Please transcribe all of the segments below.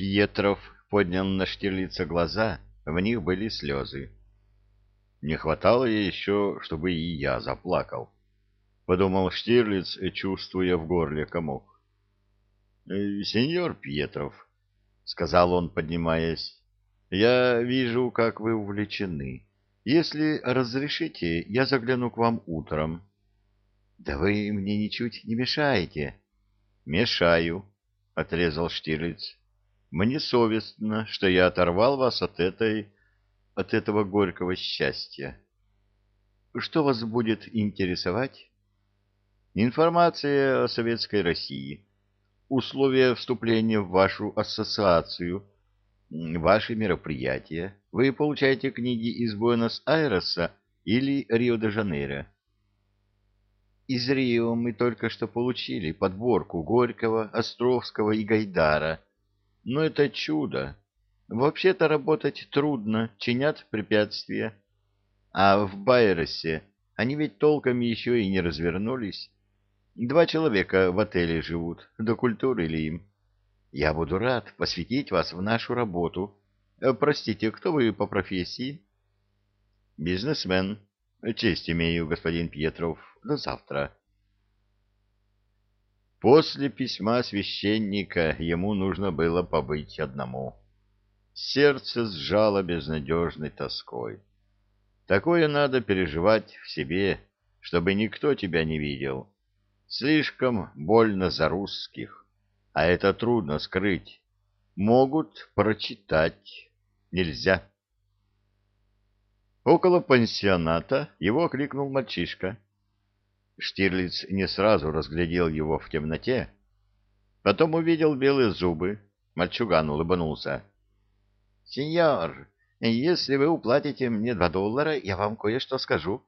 Пьетров поднял на Штирлица глаза, в них были слезы. Не хватало ей еще, чтобы и я заплакал. Подумал Штирлиц, чувствуя в горле комок. «Э, — Сеньор Пьетров, — сказал он, поднимаясь, — я вижу, как вы увлечены. Если разрешите, я загляну к вам утром. — Да вы мне ничуть не мешаете. — Мешаю, — отрезал Штирлиц. — Мне совестно, что я оторвал вас от этой от этого горького счастья. Что вас будет интересовать? Информация о Советской России, условия вступления в вашу ассоциацию, ваши мероприятия. Вы получаете книги из Буэнос-Айреса или Рио-де-Жанейро? Из Рио мы только что получили подборку Горького, Островского и Гайдара. Но это чудо. Вообще-то работать трудно, чинят препятствия. А в Байросе они ведь толком еще и не развернулись. Два человека в отеле живут, до культуры ли им. Я буду рад посвятить вас в нашу работу. Э, простите, кто вы по профессии? Бизнесмен. Честь имею, господин Петров. До завтра. После письма священника ему нужно было побыть одному. Сердце сжало безнадежной тоской. Такое надо переживать в себе, чтобы никто тебя не видел. Слишком больно за русских, а это трудно скрыть. Могут прочитать. Нельзя. Около пансионата его окликнул мальчишка. Штирлиц не сразу разглядел его в темноте, потом увидел белые зубы. Мальчуган улыбнулся. Сеньор, если вы уплатите мне два доллара, я вам кое-что скажу.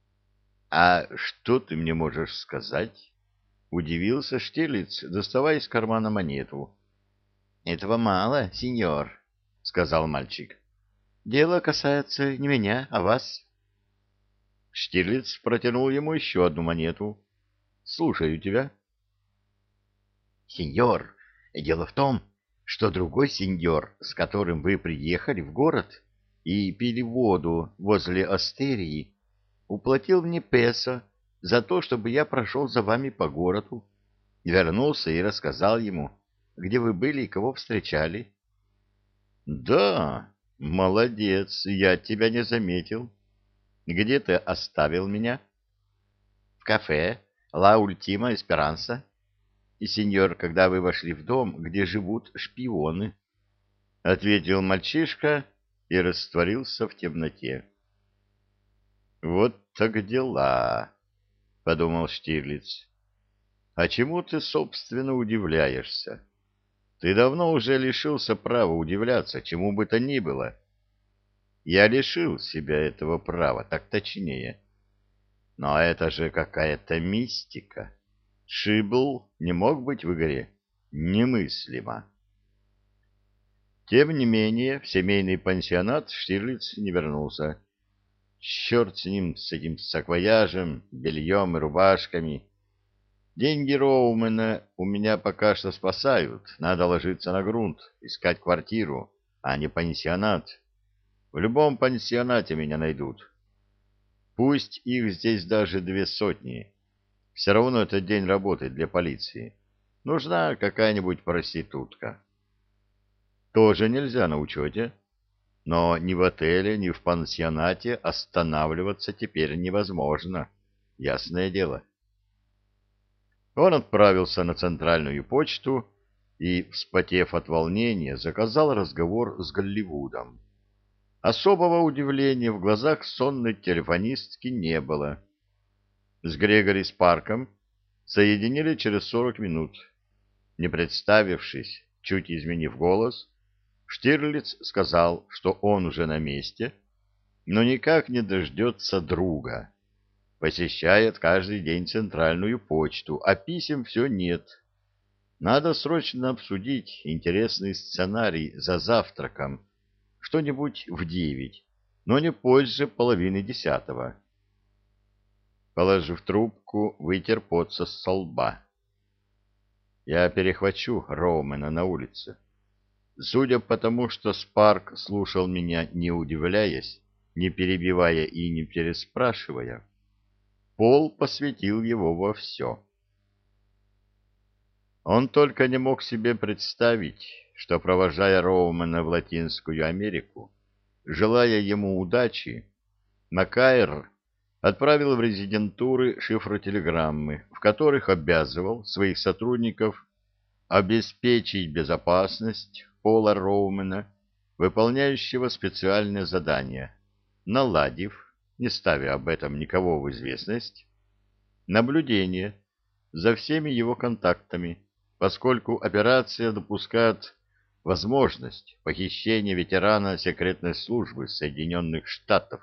— А что ты мне можешь сказать? — удивился Штирлиц, доставая из кармана монету. — Этого мало, сеньор, — сказал мальчик. — Дело касается не меня, а вас. Штирлиц протянул ему еще одну монету. — Слушаю тебя. — Сеньор, дело в том, что другой сеньор, с которым вы приехали в город и пили воду возле астерии, уплатил мне песо за то, чтобы я прошел за вами по городу, вернулся и рассказал ему, где вы были и кого встречали. — Да, молодец, я тебя не заметил. Где ты оставил меня? — В кафе «Ла Ультима Эсперанса» и сеньор, когда вы вошли в дом, где живут шпионы, — ответил мальчишка и растворился в темноте. — Вот так дела, — подумал Штирлиц. — А чему ты, собственно, удивляешься? Ты давно уже лишился права удивляться чему бы то ни было. Я лишил себя этого права, так точнее. Но это же какая-то мистика. — Шибл не мог быть в игре. Немыслимо. Тем не менее, в семейный пансионат Штирлиц не вернулся. Черт с ним, с этим саквояжем, бельем и рубашками. Деньги Роумена у меня пока что спасают. Надо ложиться на грунт, искать квартиру, а не пансионат. В любом пансионате меня найдут. Пусть их здесь даже две сотни. Все равно это день работы для полиции. Нужна какая-нибудь проститутка. Тоже нельзя на учете. Но ни в отеле, ни в пансионате останавливаться теперь невозможно. Ясное дело. Он отправился на центральную почту и, вспотев от волнения, заказал разговор с Голливудом. Особого удивления в глазах сонной телефонистки не было. С Грегори Спарком соединили через сорок минут. Не представившись, чуть изменив голос, Штирлиц сказал, что он уже на месте, но никак не дождется друга. Посещает каждый день центральную почту, а писем все нет. Надо срочно обсудить интересный сценарий за завтраком, что-нибудь в девять, но не позже половины десятого. Положив трубку, вытер пот со лба. Я перехвачу Роумена на улице. Судя по тому, что Спарк слушал меня, не удивляясь, не перебивая и не переспрашивая, Пол посвятил его во все. Он только не мог себе представить, что, провожая Роумана в Латинскую Америку, желая ему удачи, Макайр отправил в резидентуры шифротелеграммы, в которых обязывал своих сотрудников обеспечить безопасность Пола Роумена, выполняющего специальное задание, наладив, не ставя об этом никого в известность, наблюдение за всеми его контактами, поскольку операция допускает возможность похищения ветерана секретной службы Соединенных Штатов.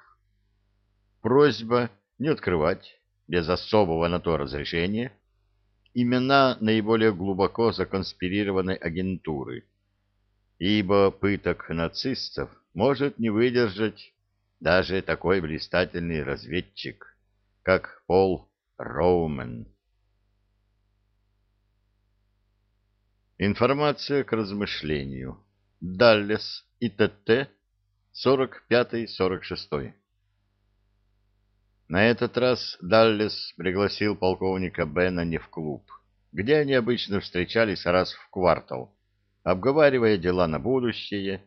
Просьба не открывать, без особого на то разрешения, имена наиболее глубоко законспирированной агентуры, ибо пыток нацистов может не выдержать даже такой блистательный разведчик, как Пол Роумен. Информация к размышлению. Даллес, ИТТ, 45-46. На этот раз Даллес пригласил полковника Бена не в клуб, где они обычно встречались раз в квартал, обговаривая дела на будущее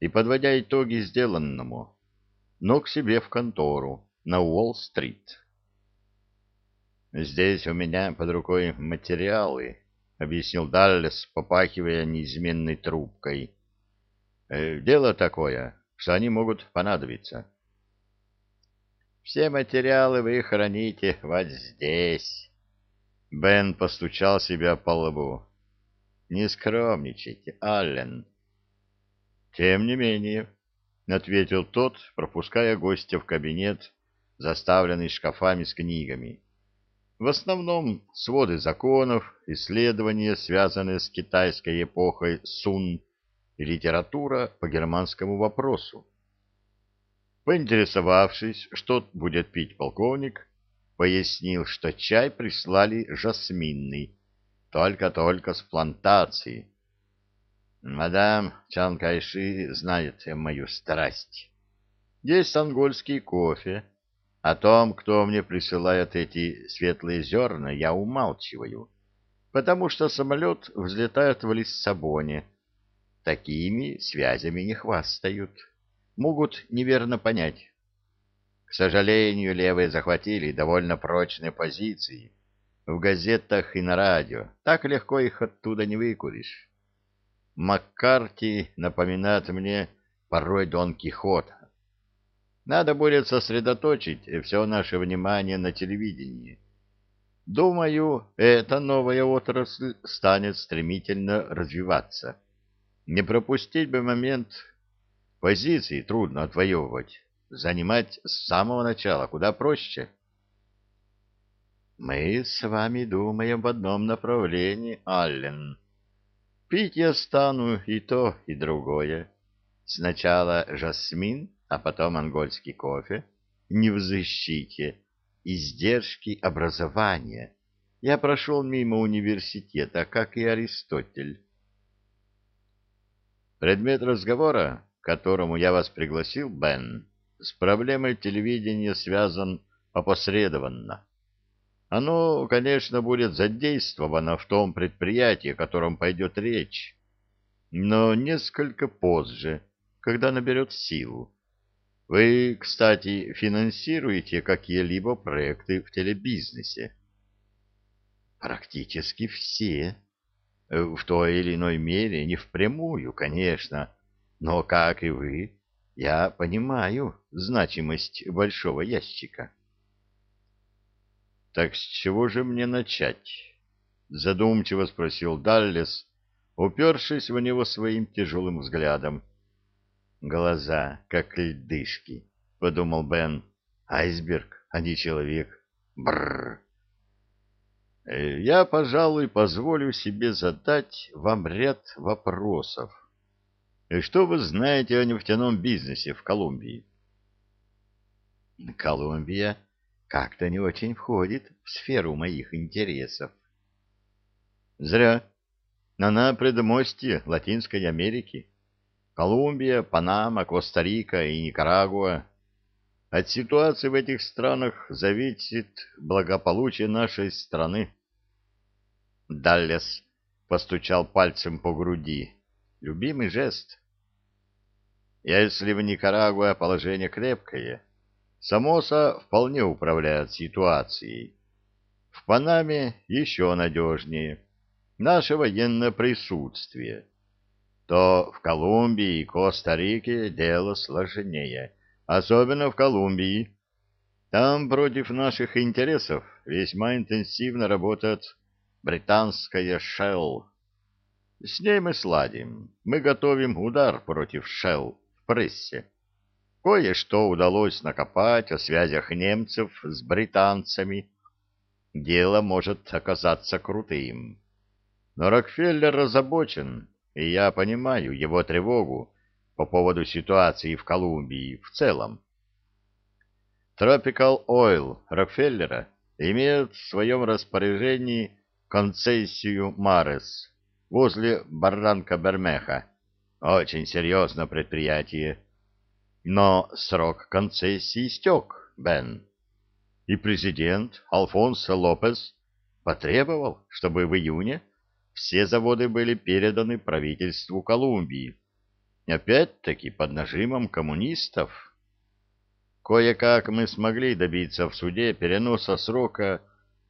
и подводя итоги сделанному, но к себе в контору на Уолл-стрит. «Здесь у меня под рукой материалы», — объяснил Даллес, попахивая неизменной трубкой. «Э, «Дело такое, что они могут понадобиться». «Все материалы вы храните вот здесь». Бен постучал себя по лбу. «Не скромничайте, Аллен». «Тем не менее», — ответил тот, пропуская гостя в кабинет, заставленный шкафами с книгами. В основном своды законов, исследования, связанные с китайской эпохой Сун, и литература по германскому вопросу. Поинтересовавшись, что будет пить полковник, пояснил, что чай прислали жасминный, только-только с плантации. Мадам Чан Кайши знает мою страсть. Есть ангольский кофе, о том, кто мне присылает эти светлые зерна, я умалчиваю, потому что самолет взлетает в Лиссабоне. Такими связями не хвастают. Могут неверно понять. К сожалению, левые захватили довольно прочные позиции. В газетах и на радио. Так легко их оттуда не выкуришь. Маккарти напоминает мне порой Дон Кихота. Надо будет сосредоточить все наше внимание на телевидении. Думаю, эта новая отрасль станет стремительно развиваться. Не пропустить бы момент. Позиции трудно отвоевывать. Занимать с самого начала куда проще. Мы с вами думаем в одном направлении, Аллен. Пить я стану и то, и другое. Сначала жасмин, а потом ангольский кофе, не в защите, издержки образования. Я прошел мимо университета, как и Аристотель. Предмет разговора, к которому я вас пригласил, Бен, с проблемой телевидения связан опосредованно. Оно, конечно, будет задействовано в том предприятии, о котором пойдет речь, но несколько позже, когда наберет силу. Вы, кстати, финансируете какие-либо проекты в телебизнесе? Практически все. В той или иной мере, не впрямую, конечно, но, как и вы, я понимаю значимость большого ящика. Так с чего же мне начать? Задумчиво спросил Даллес, упершись в него своим тяжелым взглядом. Глаза, как льдышки, — подумал Бен. Айсберг, а не человек. Бррр. Э, я, пожалуй, позволю себе задать вам ряд вопросов. И что вы знаете о нефтяном бизнесе в Колумбии? Колумбия как-то не очень входит в сферу моих интересов. Зря. Она предмостье Латинской Америки. Колумбия, Панама, Коста-Рика и Никарагуа. От ситуации в этих странах зависит благополучие нашей страны. Даллес постучал пальцем по груди. Любимый жест. Если в Никарагуа положение крепкое, Самоса вполне управляет ситуацией. В Панаме еще надежнее. Наше военное присутствие. То в Колумбии и Коста-Рике дело сложнее, особенно в Колумбии. Там против наших интересов весьма интенсивно работает британская Shell. С ней мы сладим. Мы готовим удар против Shell в прессе. Кое-что удалось накопать о связях немцев с британцами. Дело может оказаться крутым. Но Рокфеллер озабочен, и я понимаю его тревогу по поводу ситуации в Колумбии в целом. Tropical Oil Рокфеллера имеет в своем распоряжении концессию Марес возле Барранка Бермеха. Очень серьезное предприятие но срок концессии истек, Бен. И президент Алфонсо Лопес потребовал, чтобы в июне все заводы были переданы правительству Колумбии. Опять-таки под нажимом коммунистов. Кое-как мы смогли добиться в суде переноса срока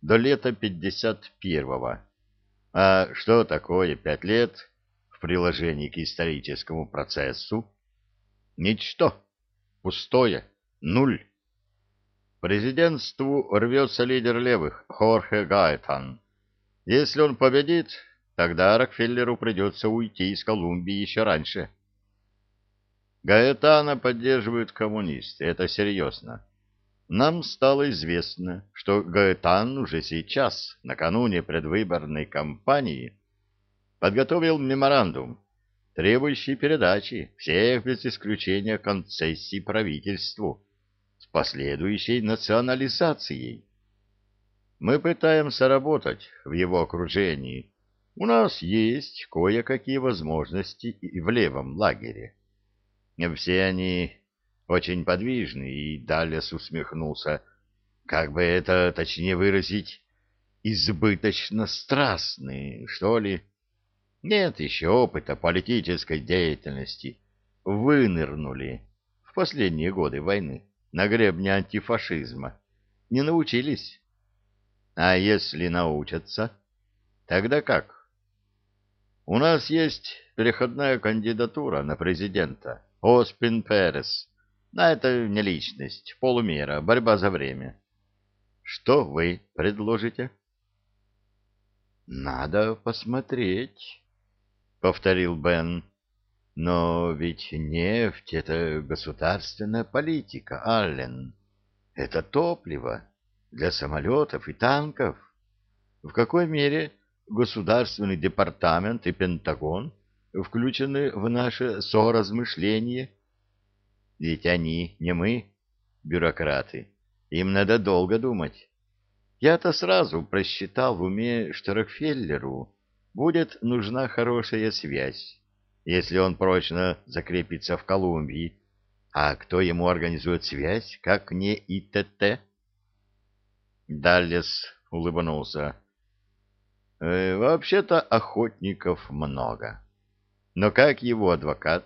до лета 51-го. А что такое пять лет в приложении к историческому процессу? Ничто. Пустое. Нуль. Президентству рвется лидер левых, Хорхе Гайтан. Если он победит, тогда Рокфеллеру придется уйти из Колумбии еще раньше. Гаэтана поддерживают коммунисты, это серьезно. Нам стало известно, что Гаэтан уже сейчас, накануне предвыборной кампании, подготовил меморандум, требующий передачи всех без исключения концессий правительству с последующей национализацией. Мы пытаемся работать в его окружении. У нас есть кое-какие возможности и в левом лагере. Все они очень подвижны, и Далес усмехнулся. Как бы это точнее выразить? Избыточно страстные, что ли? Нет еще опыта политической деятельности. Вынырнули в последние годы войны на гребне антифашизма. Не научились. А если научатся, тогда как? У нас есть переходная кандидатура на президента. Оспин Перес. Но это не личность, полумера, борьба за время. Что вы предложите? Надо посмотреть. — повторил Бен. «Но ведь нефть — это государственная политика, Аллен. Это топливо для самолетов и танков. В какой мере Государственный департамент и Пентагон включены в наше соразмышление? Ведь они не мы, бюрократы. Им надо долго думать. Я-то сразу просчитал в уме, что Рокфеллеру будет нужна хорошая связь, если он прочно закрепится в Колумбии. А кто ему организует связь, как не ИТТ? Даллес улыбнулся. «Э, «Вообще-то охотников много. Но как его адвокат,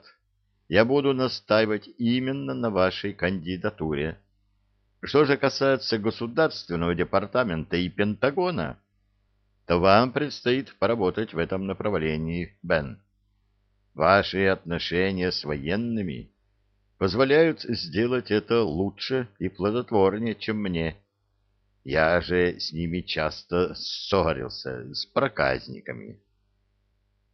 я буду настаивать именно на вашей кандидатуре. Что же касается Государственного департамента и Пентагона, то вам предстоит поработать в этом направлении, Бен. Ваши отношения с военными позволяют сделать это лучше и плодотворнее, чем мне. Я же с ними часто ссорился, с проказниками.